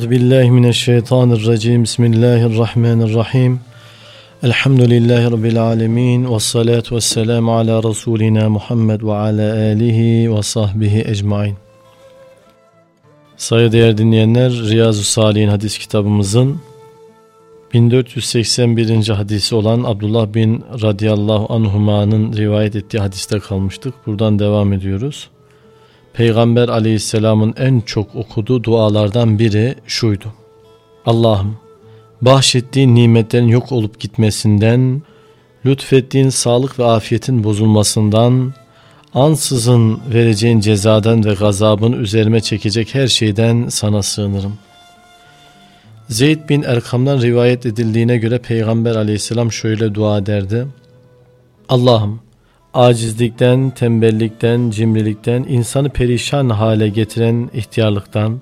Euzu billahi mineşşeytanirracim. Bismillahirrahmanirrahim. Elhamdülillahi rabbil alamin ve salatu vesselam ala rasulina Muhammed ve ala alihi ve sahbihi ecmaîn. Saygıdeğer dinleyenler, Riyazu Salihin hadis kitabımızın 1481. hadisi olan Abdullah bin radıyallahu anhuma'nın rivayet ettiği hadiste kalmıştık. Buradan devam ediyoruz. Peygamber aleyhisselamın en çok okuduğu dualardan biri şuydu. Allah'ım bahşettiğin nimetlerin yok olup gitmesinden, lütfettiğin sağlık ve afiyetin bozulmasından, ansızın vereceğin cezadan ve gazabın üzerime çekecek her şeyden sana sığınırım. Zeyd bin Erkam'dan rivayet edildiğine göre Peygamber aleyhisselam şöyle dua ederdi. Allah'ım acizlikten, tembellikten, cimrilikten, insanı perişan hale getiren ihtiyarlıktan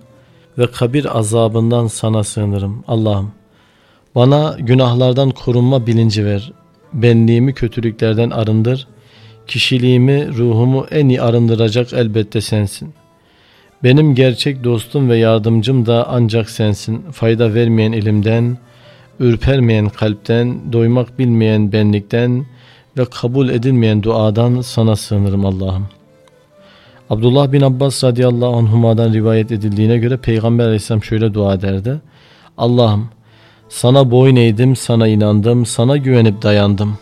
ve kabir azabından sana sığınırım. Allah'ım bana günahlardan korunma bilinci ver. Benliğimi kötülüklerden arındır. Kişiliğimi, ruhumu en iyi arındıracak elbette sensin. Benim gerçek dostum ve yardımcım da ancak sensin. Fayda vermeyen ilimden, ürpermeyen kalpten, doymak bilmeyen benlikten, ve kabul edilmeyen duadan sana sığınırım Allah'ım. Abdullah bin Abbas radıyallahu anhuma'dan rivayet edildiğine göre Peygamber aleyhisselam şöyle dua ederdi. Allah'ım sana boyun eğdim, sana inandım, sana güvenip dayandım.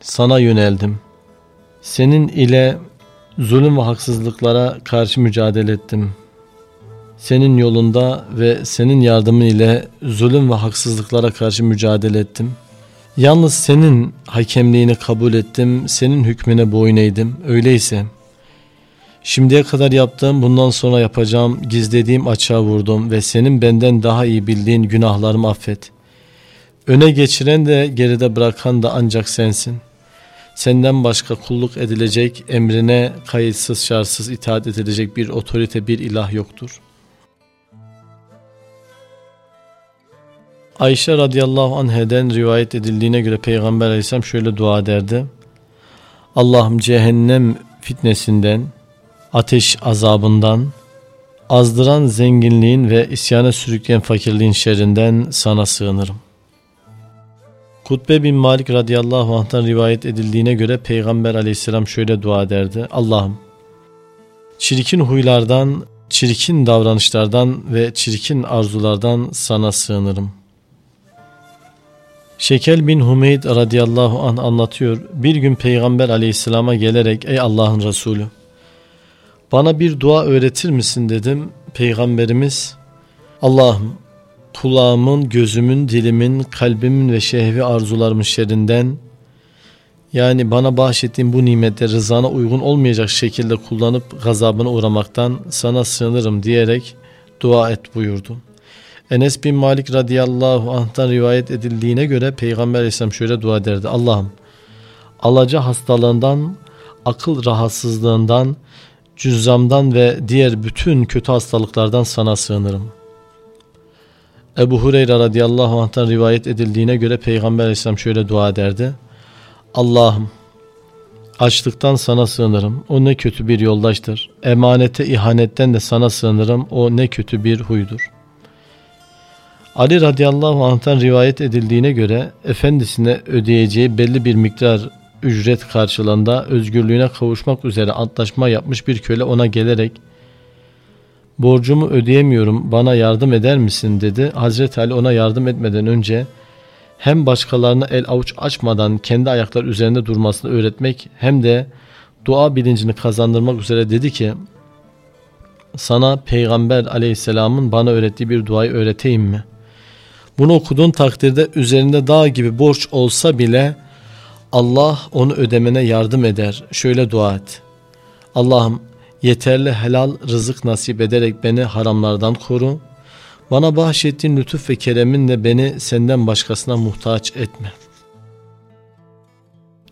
Sana yöneldim. Senin ile zulüm ve haksızlıklara karşı mücadele ettim. Senin yolunda ve senin yardımın ile zulüm ve haksızlıklara karşı mücadele ettim.'' Yalnız senin hakemliğini kabul ettim, senin hükmüne boyun eğdim. Öyleyse şimdiye kadar yaptığım, bundan sonra yapacağım, gizlediğim açığa vurdum ve senin benden daha iyi bildiğin günahlarımı affet. Öne geçiren de geride bırakan da ancak sensin. Senden başka kulluk edilecek, emrine kayıtsız şartsız itaat edilecek bir otorite, bir ilah yoktur.'' Ayşe radıyallahu anheden rivayet edildiğine göre Peygamber aleyhisselam şöyle dua ederdi. Allah'ım cehennem fitnesinden, ateş azabından, azdıran zenginliğin ve isyana sürükleyen fakirliğin şerrinden sana sığınırım. Kutbe bin Malik radıyallahu anh'tan rivayet edildiğine göre Peygamber aleyhisselam şöyle dua ederdi. Allah'ım çirkin huylardan, çirkin davranışlardan ve çirkin arzulardan sana sığınırım.'' Şekel bin Humeyd radıyallahu an anlatıyor. Bir gün Peygamber aleyhisselama gelerek ey Allah'ın Resulü bana bir dua öğretir misin dedim. Peygamberimiz Allah'ım kulağımın, gözümün, dilimin, kalbimin ve şehvi arzularımın şerrinden yani bana bahşettiğin bu nimetleri rızana uygun olmayacak şekilde kullanıp gazabına uğramaktan sana sığınırım diyerek dua et buyurdu. Enes bin Malik radıyallahu anh'tan rivayet edildiğine göre Peygamber aleyhisselam şöyle dua ederdi. Allah'ım alaca hastalığından, akıl rahatsızlığından, cüzzamdan ve diğer bütün kötü hastalıklardan sana sığınırım. Ebu Hureyre radıyallahu anh'tan rivayet edildiğine göre Peygamber aleyhisselam şöyle dua ederdi. Allah'ım açlıktan sana sığınırım. O ne kötü bir yoldaştır. Emanete ihanetten de sana sığınırım. O ne kötü bir huydur. Ali radıyallahu anh'tan rivayet edildiğine göre efendisine ödeyeceği belli bir miktar ücret karşılığında özgürlüğüne kavuşmak üzere antlaşma yapmış bir köle ona gelerek borcumu ödeyemiyorum bana yardım eder misin dedi. Hazreti Ali ona yardım etmeden önce hem başkalarına el avuç açmadan kendi ayaklar üzerinde durmasını öğretmek hem de dua bilincini kazandırmak üzere dedi ki sana peygamber aleyhisselamın bana öğrettiği bir duayı öğreteyim mi?'' Bunu okuduğun takdirde üzerinde dağ gibi borç olsa bile Allah onu ödemene yardım eder. Şöyle dua et. Allah'ım yeterli helal rızık nasip ederek beni haramlardan koru. Bana bahşettiğin lütuf ve kereminle beni senden başkasına muhtaç etme.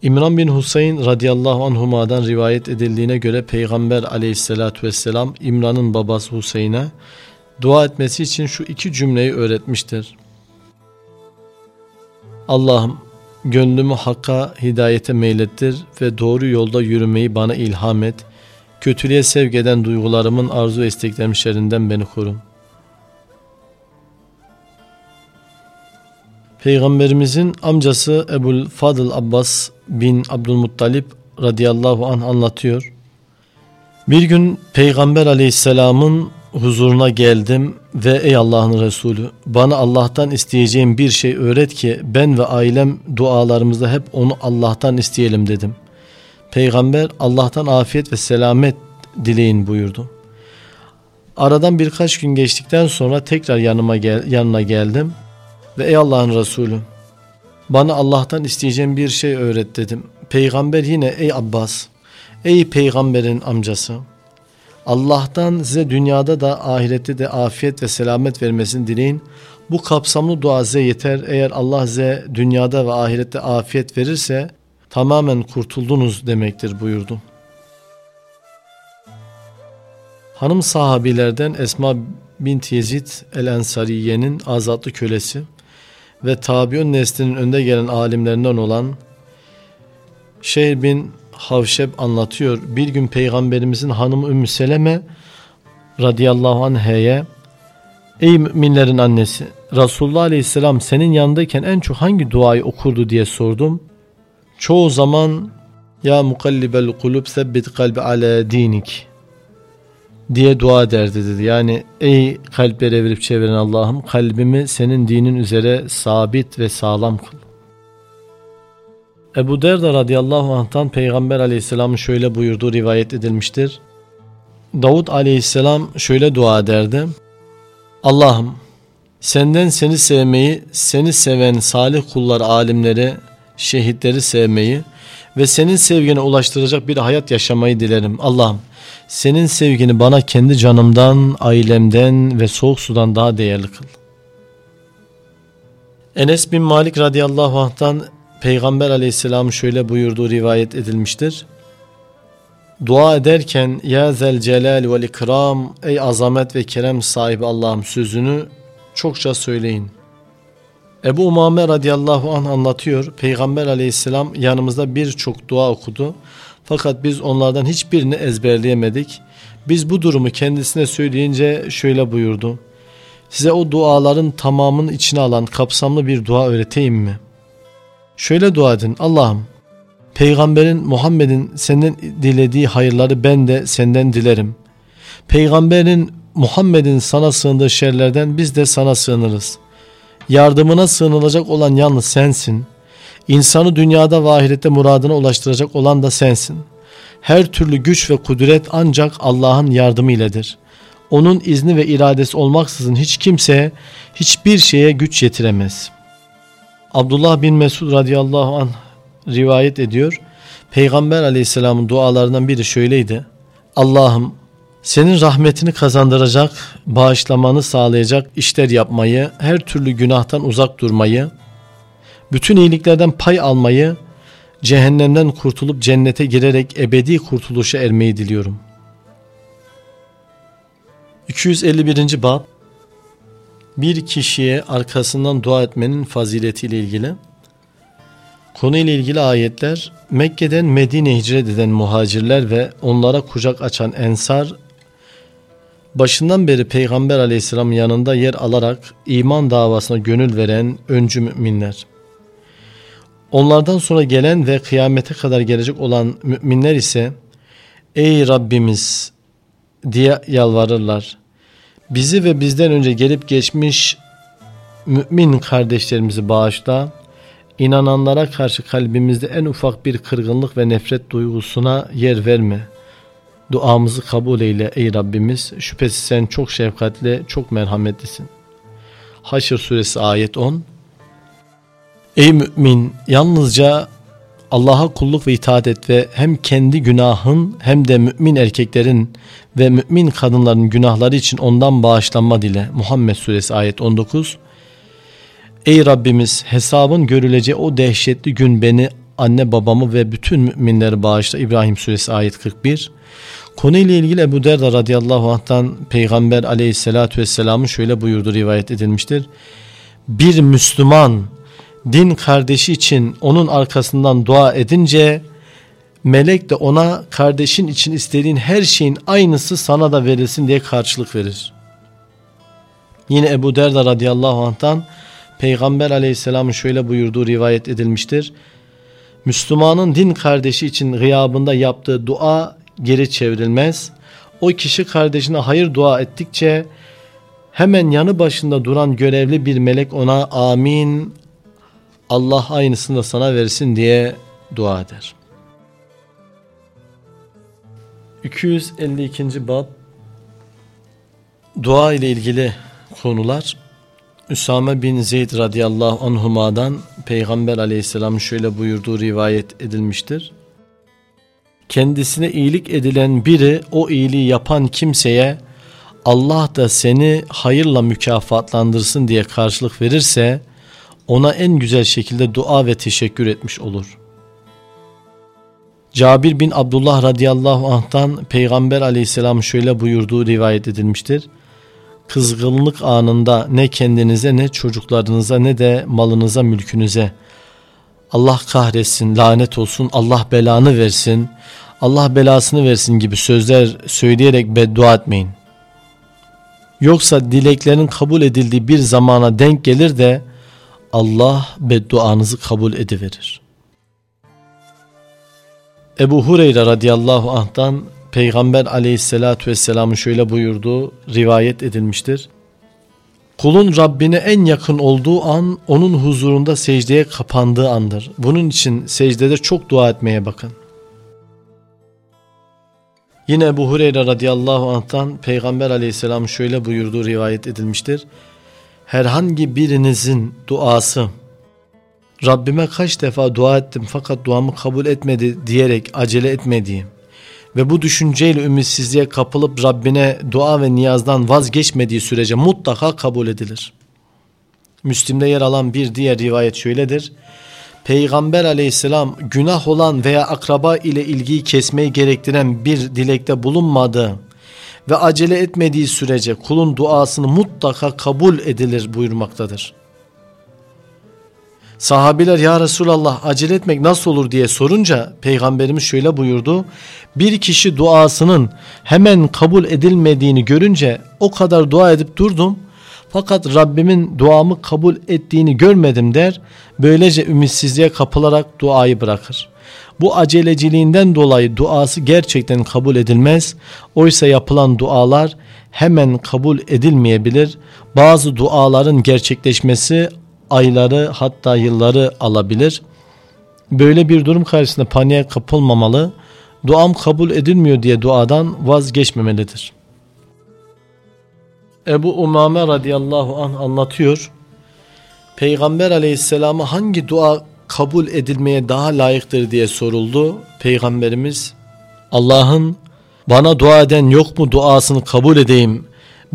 İmran bin Husayn radıyallahu anhuma'dan rivayet edildiğine göre Peygamber aleyhissalatü vesselam İmran'ın babası Huseyn'e dua etmesi için şu iki cümleyi öğretmiştir. Allah'ım gönlümü hakka hidayete meylettir ve doğru yolda yürümeyi bana ilham et. Kötülüğe sevk eden duygularımın arzu ve isteklerim şerrinden beni koru. Peygamberimizin amcası Ebul Fadıl Abbas bin Abdülmuttalip radıyallahu anh anlatıyor. Bir gün Peygamber aleyhisselamın huzuruna geldim ve ey Allah'ın Resulü bana Allah'tan isteyeceğim bir şey öğret ki ben ve ailem dualarımızda hep onu Allah'tan isteyelim dedim. Peygamber Allah'tan afiyet ve selamet dileyin buyurdu. Aradan birkaç gün geçtikten sonra tekrar yanıma gel, yanına geldim ve ey Allah'ın Resulü bana Allah'tan isteyeceğim bir şey öğret dedim. Peygamber yine ey Abbas ey peygamberin amcası Allah'tan size dünyada da ahirette de afiyet ve selamet vermesini dileyin. Bu kapsamlı dua size yeter. Eğer Allah size dünyada ve ahirette afiyet verirse tamamen kurtuldunuz demektir buyurdu. Hanım sahabilerden Esma bint Yezid el-Ensariye'nin azatlı kölesi ve tabiun neslinin önde gelen alimlerinden olan Şeyh bin Havşeb anlatıyor. Bir gün peygamberimizin hanımı Ümmü Seleme radıyallahu anh'e Ey müminlerin annesi Resulullah aleyhisselam senin yanındayken en çok hangi duayı okurdu diye sordum. Çoğu zaman ya mukallibel kulub sebbit kalbi ala dinik diye dua ederdi dedi. Yani ey kalpleri evirip çeviren Allah'ım kalbimi senin dinin üzere sabit ve sağlam kıl. Ebu Derda radıyallahu anh'tan Peygamber aleyhisselamın şöyle buyurduğu rivayet edilmiştir. Davud aleyhisselam şöyle dua ederdi. Allah'ım senden seni sevmeyi, seni seven salih kullar alimleri, şehitleri sevmeyi ve senin sevgine ulaştıracak bir hayat yaşamayı dilerim. Allah'ım senin sevgini bana kendi canımdan, ailemden ve soğuk sudan daha değerli kıl. Enes bin Malik radıyallahu anh'tan Peygamber aleyhisselam şöyle buyurduğu rivayet edilmiştir. Dua ederken ya zel celal ve ikram ey azamet ve kerem sahibi Allah'ım sözünü çokça söyleyin. Ebu Umame radıyallahu anh anlatıyor. Peygamber aleyhisselam yanımızda birçok dua okudu. Fakat biz onlardan hiçbirini ezberleyemedik. Biz bu durumu kendisine söyleyince şöyle buyurdu. Size o duaların tamamını içine alan kapsamlı bir dua öğreteyim mi? Şöyle dua edin. Allah'ım Peygamberin Muhammed'in senden dilediği hayırları ben de senden dilerim. Peygamberin Muhammed'in sana sığındığı şerlerden biz de sana sığınırız. Yardımına sığınılacak olan yalnız sensin. İnsanı dünyada ve ahirette muradına ulaştıracak olan da sensin. Her türlü güç ve kudret ancak Allah'ın yardımı iledir. Onun izni ve iradesi olmaksızın hiç kimseye hiçbir şeye güç yetiremez.'' Abdullah bin Mesud radıyallahu anh rivayet ediyor. Peygamber aleyhisselamın dualarından biri şöyleydi. Allah'ım senin rahmetini kazandıracak, bağışlamanı sağlayacak işler yapmayı, her türlü günahtan uzak durmayı, bütün iyiliklerden pay almayı, cehennemden kurtulup cennete girerek ebedi kurtuluşa ermeyi diliyorum. 251. Bab bir kişiye arkasından dua etmenin faziletiyle ilgili. Konuyla ilgili ayetler Mekke'den Medine hicret eden muhacirler ve onlara kucak açan ensar başından beri Peygamber aleyhisselam yanında yer alarak iman davasına gönül veren öncü müminler. Onlardan sonra gelen ve kıyamete kadar gelecek olan müminler ise ey Rabbimiz! diye yalvarırlar bizi ve bizden önce gelip geçmiş mümin kardeşlerimizi bağışla. İnananlara karşı kalbimizde en ufak bir kırgınlık ve nefret duygusuna yer verme. Duamızı kabul eyle ey Rabbimiz. Şüphesiz sen çok şefkatli, çok merhametlisin. Haşr suresi ayet 10 Ey mümin yalnızca Allah'a kulluk ve itaat et ve hem kendi günahın hem de mümin erkeklerin ve mümin kadınların günahları için ondan bağışlanma dile. Muhammed Suresi ayet 19 Ey Rabbimiz hesabın görüleceği o dehşetli gün beni, anne babamı ve bütün müminleri bağışla. İbrahim Suresi ayet 41 Konuyla ilgili Ebu Derda radıyallahu anh'tan Peygamber aleyhissalatü vesselamın şöyle buyurdu rivayet edilmiştir. Bir Müslüman din kardeşi için onun arkasından dua edince melek de ona kardeşin için istediğin her şeyin aynısı sana da verilsin diye karşılık verir. Yine Ebu Derda radıyallahu anh'tan Peygamber aleyhisselamın şöyle buyurduğu rivayet edilmiştir. Müslümanın din kardeşi için gıyabında yaptığı dua geri çevrilmez. O kişi kardeşine hayır dua ettikçe hemen yanı başında duran görevli bir melek ona amin Allah aynısını da sana versin diye dua eder. 252. bab Dua ile ilgili konular Üsame bin Zeyd radıyallahu anhuma'dan Peygamber aleyhisselam şöyle buyurduğu rivayet edilmiştir. Kendisine iyilik edilen biri o iyiliği yapan kimseye Allah da seni hayırla mükafatlandırsın diye karşılık verirse ona en güzel şekilde dua ve teşekkür etmiş olur. Cabir bin Abdullah radıyallahu anh'tan Peygamber aleyhisselam şöyle buyurduğu rivayet edilmiştir. Kızgınlık anında ne kendinize ne çocuklarınıza ne de malınıza mülkünüze Allah kahretsin, lanet olsun, Allah belanı versin, Allah belasını versin gibi sözler söyleyerek beddua etmeyin. Yoksa dileklerin kabul edildiği bir zamana denk gelir de Allah bedduanızı kabul ediverir. Ebu Hureyre radıyallahu anh'tan Peygamber aleyhissalatü vesselamın şöyle buyurduğu rivayet edilmiştir. Kulun Rabbine en yakın olduğu an onun huzurunda secdeye kapandığı andır. Bunun için secdede çok dua etmeye bakın. Yine Ebu Hureyre radıyallahu anh'tan Peygamber aleyhisselam şöyle buyurduğu rivayet edilmiştir. Herhangi birinizin duası Rabbime kaç defa dua ettim fakat duamı kabul etmedi diyerek acele etmediğim ve bu düşünceyle ümitsizliğe kapılıp Rabbine dua ve niyazdan vazgeçmediği sürece mutlaka kabul edilir. Müslim'de yer alan bir diğer rivayet şöyledir. Peygamber aleyhisselam günah olan veya akraba ile ilgiyi kesmeyi gerektiren bir dilekte bulunmadığı ve acele etmediği sürece kulun duasını mutlaka kabul edilir buyurmaktadır. Sahabiler ya Resulallah acele etmek nasıl olur diye sorunca peygamberimiz şöyle buyurdu. Bir kişi duasının hemen kabul edilmediğini görünce o kadar dua edip durdum. Fakat Rabbimin duamı kabul ettiğini görmedim der. Böylece ümitsizliğe kapılarak duayı bırakır. Bu aceleciliğinden dolayı duası gerçekten kabul edilmez. Oysa yapılan dualar hemen kabul edilmeyebilir. Bazı duaların gerçekleşmesi ayları hatta yılları alabilir. Böyle bir durum karşısında paniğe kapılmamalı. Duam kabul edilmiyor diye duadan vazgeçmemelidir. Ebu Umame radıyallahu anh anlatıyor. Peygamber aleyhisselama hangi dua kabul edilmeye daha layıktır diye soruldu. Peygamberimiz Allah'ın bana dua eden yok mu duasını kabul edeyim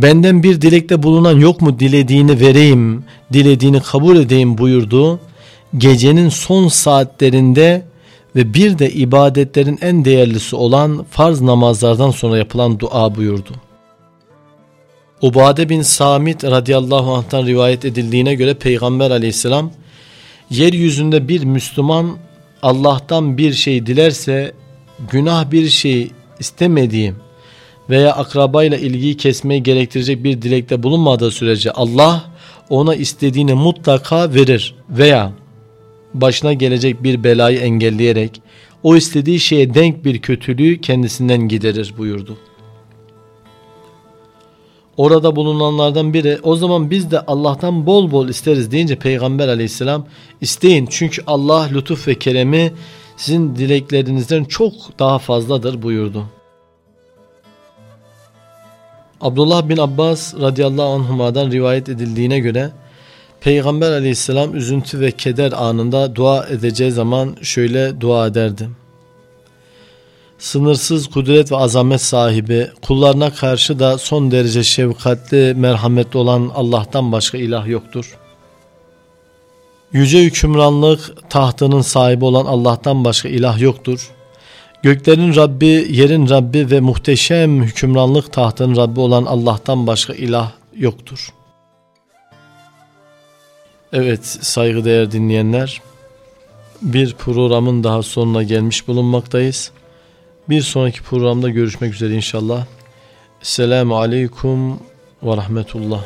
benden bir dilekte bulunan yok mu dilediğini vereyim, dilediğini kabul edeyim buyurdu. Gecenin son saatlerinde ve bir de ibadetlerin en değerlisi olan farz namazlardan sonra yapılan dua buyurdu. Ubade bin Samit radıyallahu anh'tan rivayet edildiğine göre Peygamber aleyhisselam yeryüzünde bir Müslüman Allah'tan bir şey dilerse günah bir şey istemediğim veya akrabayla ilgiyi kesmeyi gerektirecek bir dilekte bulunmadığı sürece Allah ona istediğini mutlaka verir veya başına gelecek bir belayı engelleyerek o istediği şeye denk bir kötülüğü kendisinden giderir buyurdu. Orada bulunanlardan biri o zaman biz de Allah'tan bol bol isteriz deyince Peygamber aleyhisselam isteyin çünkü Allah lütuf ve keremi sizin dileklerinizden çok daha fazladır buyurdu. Abdullah bin Abbas radıyallahu anhuma'dan rivayet edildiğine göre Peygamber aleyhisselam üzüntü ve keder anında dua edeceği zaman şöyle dua ederdi. Sınırsız kudret ve azamet sahibi, kullarına karşı da son derece şefkatli, merhametli olan Allah'tan başka ilah yoktur. Yüce hükümranlık tahtının sahibi olan Allah'tan başka ilah yoktur. Göklerin Rabbi, yerin Rabbi ve muhteşem hükümranlık tahtının Rabbi olan Allah'tan başka ilah yoktur. Evet saygıdeğer dinleyenler, bir programın daha sonuna gelmiş bulunmaktayız. Bir sonraki programda görüşmek üzere inşallah. Selamun Aleyküm ve Rahmetullah.